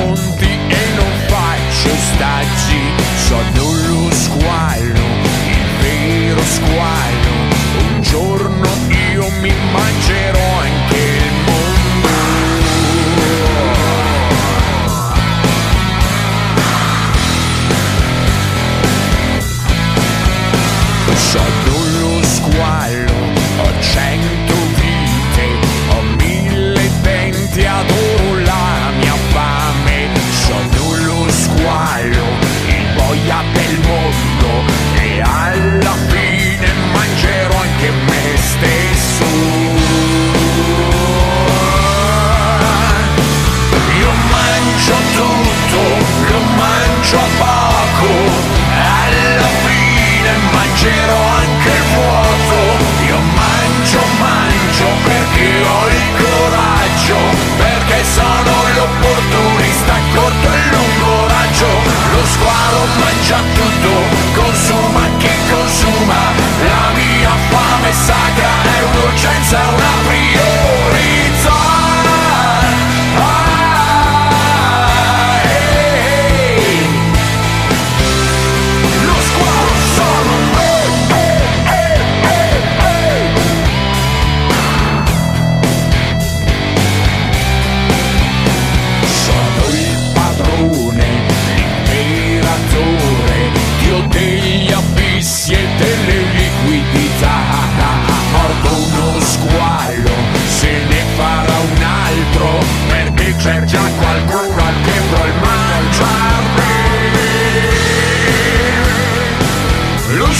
conti e non faccio ostaggi. Sono lo squalo, il vero squalo. Un giorno io mi mangerò anche il mondo. Sono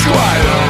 Squire.